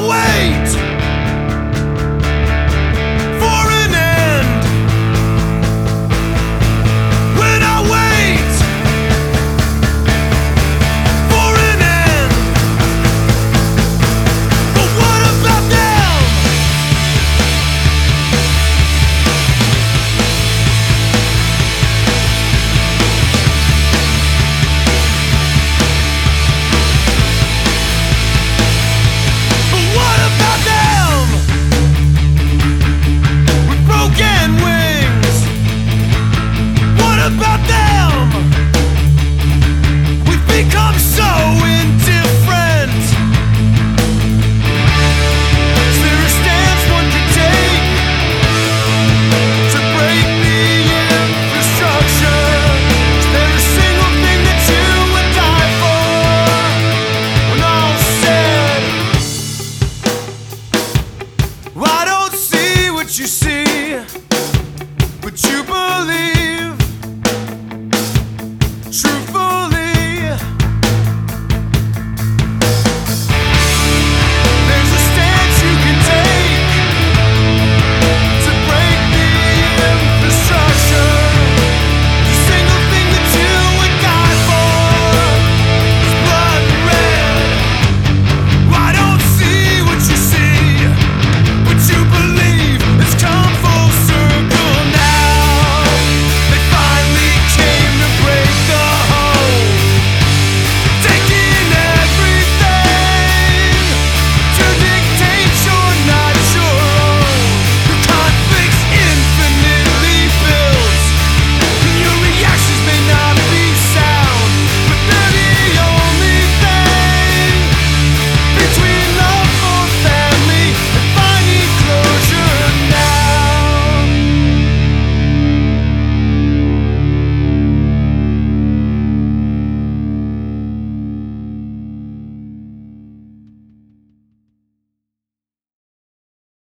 away. about them. We've become so indifferent. Is there a stance one can take to break the infrastructure? Is there a single thing that you would die for when all said? Well, I don't see what you see.